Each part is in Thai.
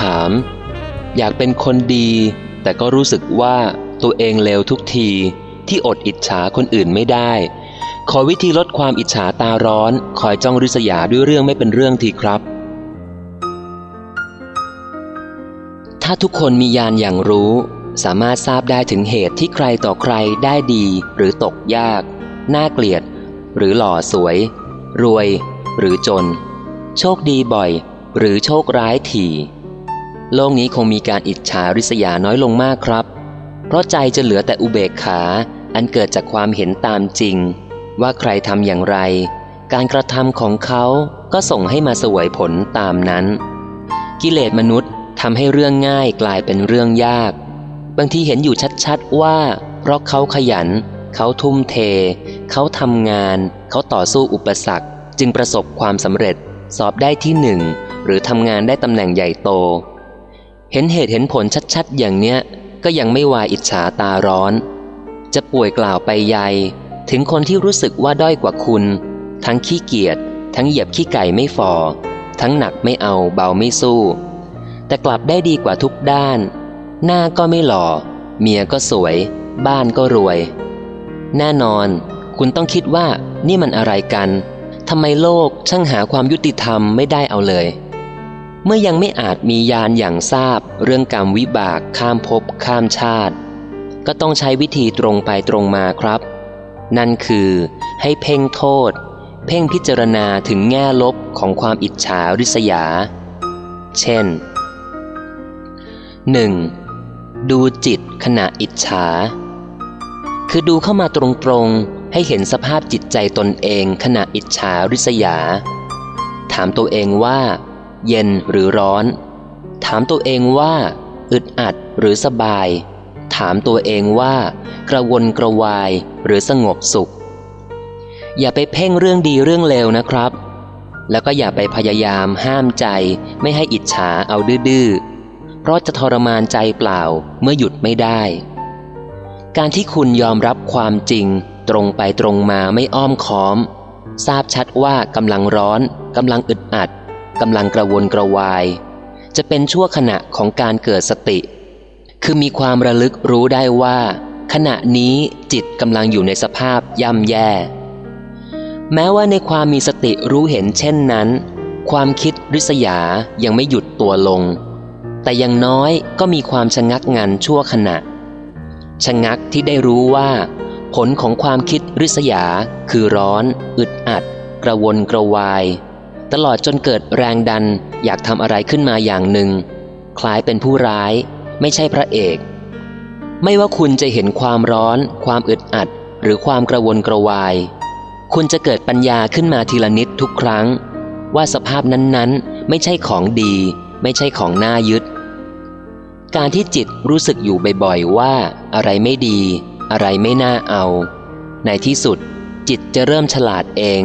ถาม อยากเป็นคนดี แต่ก็รู้สึกว่าตัวเองเลวทุกทีที่อดอิจฉาคนอื่นไม่ได้ ขอวิธีลดความอิจฉาตาร้อน คอยจ้องริษยาด้วยเรื่องไม่เป็นเรื่องทีครับ ถ้าทุกคนมียานอย่างรู้ สามารถทราบได้ถึงเหตุที่ใครต่อใครได้ดีหรือตกยาก น่าเกลียด หรือหล่อสวย รวย หรือจน โชคดีบ่อย หรือโชคร้ายถี่ โลกนี้คงมีการอิจฉาริษยาน้อยลงมากครับ เพราะใจจะเหลือแต่อุเบกขา อันเกิดจากความเห็นตามจริง ว่าใครทำอย่างไร การกระทำของเขาก็ส่งให้มาสวยผลตามนั้น กิเลสมนุษย์ทำให้เรื่องง่ายกลายเป็นเรื่องยาก บางทีเห็นอยู่ชัดๆว่า เพราะเขาขยัน เขาทุ่มเท เขาทำงาน เขาต่อสู้อุปสรรค จึงประสบความสำเร็จ สอบได้ที่หนึ่งหรือทำงานได้ตำแหน่งใหญ่โต เห็นเหตุเห็นผลชัดๆ อย่างเนี้ย ก็ยังไม่วายอิจฉาตาร้อน จะป่วยกล่าวไปใหญ่ถึงคนที่รู้สึกว่าด้อยกว่าคุณ ทั้งขี้เกียจทั้งเหยียบขี้ไก่ไม่ฟอทั้งหนักไม่เอาเบาไม่สู้ แต่กลับได้ดีกว่าทุกด้าน หน้าก็ไม่หล่อ เมียก็สวย บ้านก็รวย แน่นอน คุณต้องคิดว่านี่มันอะไรกันทำไมโลกช่างหาความยุติธรรมไม่ได้เอาเลย เมื่อยังไม่อาจมียานอย่างทราบ เรื่องกรรมวิบากข้ามภพข้ามชาติ ก็ต้องใช้วิธีตรงไปตรงมาครับ นั่นคือให้เพ่งโทษ เพ่งพิจารณาถึงแง่ลบของความอิจฉาริษยา เช่น 1. ดูจิตขณะอิจฉา คือดูเข้ามาตรงๆ ให้เห็นสภาพจิตใจตนเองขณะอิจฉาริษยา ถามตัวเองว่า เย็นหรือร้อน ถามตัวเองว่า อึดอัดหรือสบาย ถามตัวเองว่า กระวนกระวายหรือสงบสุข อย่าไปเพ่งเรื่องดีเรื่องเลวนะครับ แล้วก็อย่าไปพยายามห้ามใจ ไม่ให้อิจฉาเอาดื้อเพราะจะทรมานใจเปล่าเมื่อหยุดไม่ได้ การที่คุณยอมรับความจริง ตรงไปตรงมาไม่อ้อมค้อม ทราบชัดว่ากำลังร้อนกำลังอึดอัด กำลังกระวนกระวาย จะเป็นชั่วขณะของการเกิดสติ คือมีความระลึกรู้ได้ว่า ขณะนี้จิตกำลังอยู่ในสภาพย่ำแย่ แม้ว่าในความมีสติรู้เห็นเช่นนั้น ความคิดริษยายังไม่หยุดตัวลง แต่ยังน้อยก็มีความชะงักงันชั่วขณะ ชะงักที่ได้รู้ว่า ผลของความคิดริษยาคือร้อน อึดอัด กระวนกระวาย ตลอดจนเกิดแรงดันอยากทำอะไรขึ้นมาอย่างหนึ่ง คล้ายเป็นผู้ร้าย ไม่ใช่พระเอก ไม่ว่าคุณจะเห็นความร้อน ความอึดอัด หรือความกระวนกระวาย คุณจะเกิดปัญญาขึ้นมาทีละนิดทุกครั้ง ว่าสภาพนั้นๆ ไม่ใช่ของดี ไม่ใช่ของน่ายึด การที่จิตรู้สึกอยู่บ่อยๆว่า อะไรไม่ดี อะไรไม่น่าเอา ในที่สุดจิตจะเริ่มฉลาดเอง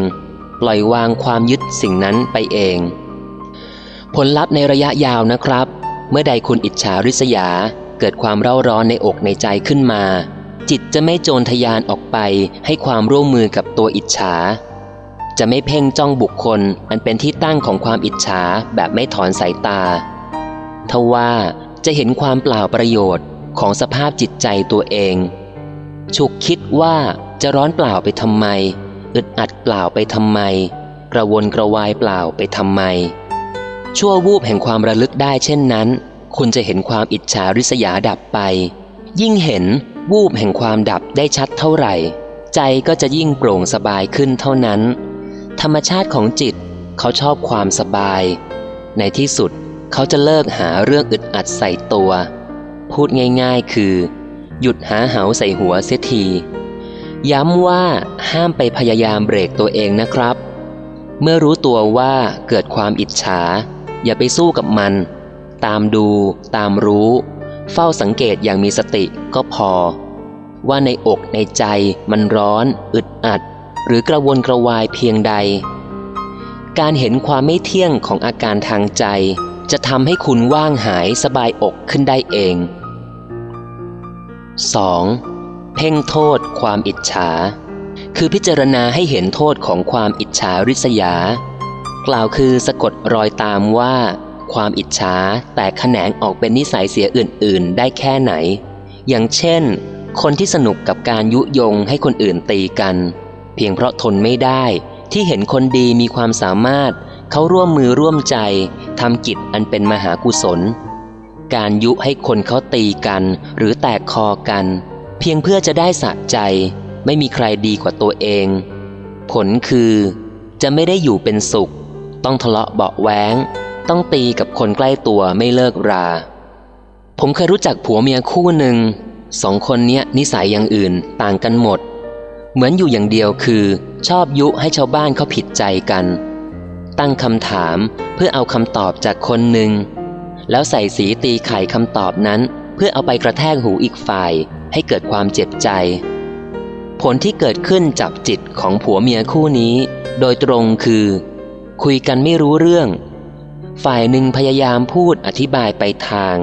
ปล่อยวางความยึดสิ่งนั้นไปเอง ผลลัพธ์ในระยะยาวนะครับ เมื่อใดคุณอิจฉาริษยา เกิดความเร่าร้อนในอกในใจขึ้นมา จิตจะไม่โจรทยานออกไปให้ความร่วมมือกับตัวอิจฉา จะไม่เพ่งจ้องบุคคล อันเป็นที่ตั้งของความอิจฉาแบบไม่ถอนสายตาทว่าจะเห็นความเปล่าประโยชน์ของสภาพจิตใจตัวเองฉุกคิดว่าจะร้อนเปล่าไปทำไม อึดอัดเปล่าไปทำไม กระวนกระวายเปล่าไปทำไม ชั่ววูบแห่งความระลึกได้เช่นนั้น คุณจะเห็นความอิจฉาริษยาดับไป ยิ่งเห็นวูบแห่งความดับได้ชัดเท่าไหร่ ใจก็จะยิ่งโปร่งสบายขึ้นเท่านั้น ธรรมชาติของจิตเขาชอบความสบาย ในที่สุดเขาจะเลิกหาเรื่องอึดอัดใส่ตัว พูดง่าย ๆ คือ หยุดหาเหาใส่หัวเสียที ย้ำว่าห้ามไปพยายามเบรกตัวเองนะครับ เมื่อรู้ตัวว่าเกิดความอิจฉา อย่าไปสู้กับมัน ตามดู ตามรู้ เฝ้าสังเกตอย่างมีสติก็พอ ว่าในอกในใจมันร้อน อึดอัด หรือกระวนกระวายเพียงใด การเห็นความไม่เที่ยงของอาการทางใจ จะทำให้คุณว่างหายสบายอกขึ้นได้เอง 2. เพ่งโทษความอิจฉา คือพิจารณาให้เห็นโทษของความอิจฉาริษยา กล่าวคือสะกดรอยตามว่า ความอิจฉาแต่แขนงออกเป็นนิสัยเสียอื่น ๆ ได้แค่ไหน อย่างเช่น คนที่สนุกกับการยุยงให้คนอื่นตีกัน เพียงเพราะทนไม่ได้ที่เห็นคนดีมีความสามารถ เขาร่วมมือร่วมใจทำกิจอันเป็นมหากุศล การยุให้คนเขาตีกันหรือแตกคอกัน เพียงเพื่อจะได้สะใจ ไม่มีใครดีกว่าตัวเอง ผลคือจะไม่ได้อยู่เป็นสุข ต้องทะเลาะเบาแหวงต้องตีกับคนใกล้ตัวไม่เลิกรา ผมเคยรู้จักผัวเมียคู่หนึ่งสองคนเนี้ยนิสัยอย่างอื่นต่างกันหมด เหมือนอยู่อย่างเดียวคือ ชอบยุให้ชาวบ้านเขาผิดใจกัน ตั้งคำถามเพื่อเอาคำตอบจากคนหนึ่ง แล้วใส่สีตีไข่คำตอบนั้น เพื่อเอาไปกระแทกหูอีกฝ่ายให้เกิดความเจ็บใจ ผลที่เกิดขึ้นจับจิตของผัวเมียคู่นี้ โดยตรงคือ คุยกันไม่รู้เรื่อง ฝ่ายหนึ่งพยายามพูดอธิบายไปทาง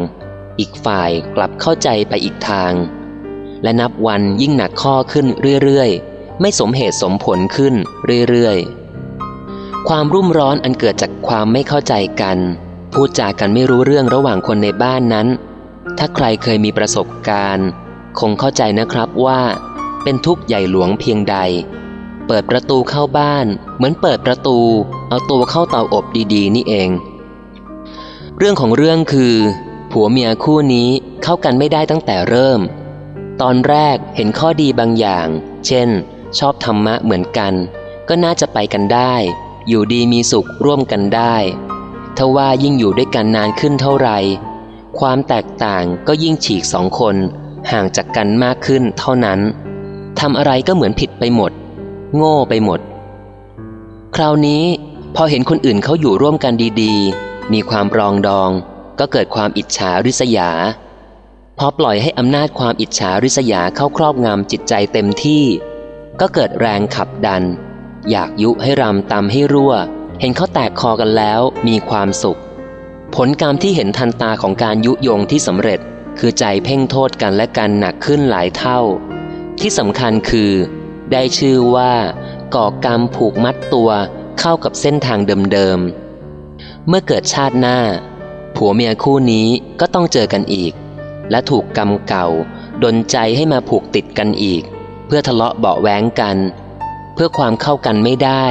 อีกฝ่ายกลับเข้าใจไปอีกทาง และนับวันยิ่งหนักข้อขึ้นเรื่อยๆ ไม่สมเหตุสมผลขึ้นเรื่อยๆ ความรุ่มร้อนอันเกิดจากความไม่เข้าใจกันพูดจากันไม่รู้เรื่องระหว่างคนในบ้านนั้น ถ้าใครเคยมีประสบการณ์ คงเข้าใจนะครับว่า เป็นทุกข์ใหญ่หลวงเพียงใด เปิดประตูเข้าบ้าน เหมือนเปิดประตู เอาตัวเข้าเตาอบดีๆ นี่เอง เรื่องของเรื่องคือ ผัวเมียคู่นี้เข้ากันไม่ได้ตั้งแต่เริ่ม ตอนแรกเห็นข้อดีบางอย่าง เช่น ชอบธรรมะเหมือนกัน ก็น่าจะไปกันได้ อยู่ดีมีสุขร่วมกันได้ทว่ายิ่งอยู่ด้วยกันนานขึ้นเท่าไหร่ ความแตกต่างก็ยิ่งฉีกสองคนห่างจากกันมากขึ้นเท่านั้นทำอะไรก็เหมือนผิดไปหมด โง่ไปหมด คราวนี้พอเห็นคนอื่นเขาอยู่ร่วมกันดีๆ มีความปรองดอง ก็เกิดความอิจฉาริษยา พอปล่อยให้อำนาจความอิจฉาริษยาเข้าครอบงำจิตใจเต็มที่ ก็เกิดแรงขับดัน อยากยุให้รำตำให้รั่ว เห็นเขาแตกคอกันแล้วมีความสุข ผลกรรมที่เห็นทันตาของการยุยงที่สำเร็จ คือใจเพ่งโทษกันและกันหนักขึ้นหลายเท่า ที่สำคัญคือ ได้ชื่อว่าก่อกรรมผูกมัดตัวเข้ากับเส้นทางเดิมๆ เมื่อเกิดชาติหน้า ผัวเมียคู่นี้ก็ต้องเจอกันอีก และถูกกรรมเก่า ดนใจให้มาผูกติดกันอีก เพื่อทะเลาะเบาแหวงกัน เพื่อความเข้ากันไม่ได้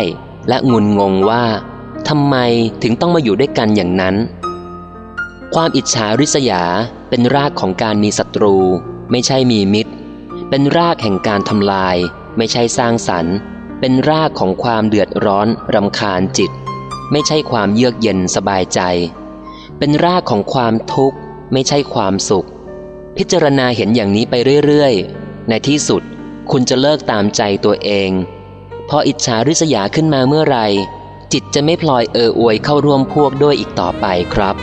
และงุนงงว่าทำไมถึงต้องมาอยู่ด้วยกันอย่างนั้น ความอิจฉาริษยาเป็นรากของการมีศัตรู ไม่ใช่มีมิตร เป็นรากแห่งการทำลาย ไม่ใช่สร้างสรรค์ เป็นรากของความเดือดร้อนรำคาญจิต ไม่ใช่ความเยือกเย็นสบายใจ เป็นรากของความทุกข์ ไม่ใช่ความสุข พิจารณาเห็นอย่างนี้ไปเรื่อยๆ ในที่สุดคุณจะเลิกตามใจตัวเอง พออิจฉาริษยาขึ้นมาเมื่อไรจิตจะไม่พลอยเอออวยเข้าร่วมพวกด้วยอีกต่อไปครับ